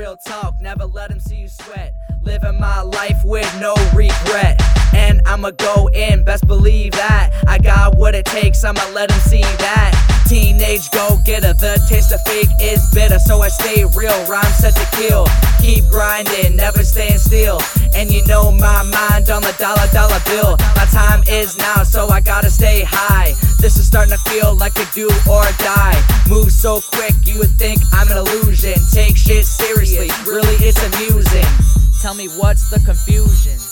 real talk, never let them see you sweat. Living my life with no regret. And I'ma go in, best believe that. I got what it takes, I'ma let them see that. Teenage go getter, the taste of fake is bitter, so I stay real. Rhyme set to kill, keep grinding, never staying still. And you know my mind on the dollar dollar bill. My time is now, so I gotta stay high. This is starting to feel like a do or die. Move so quick, you would think I'm an illusion. Take shit seriously, really it's amusing. Tell me what's the confusion?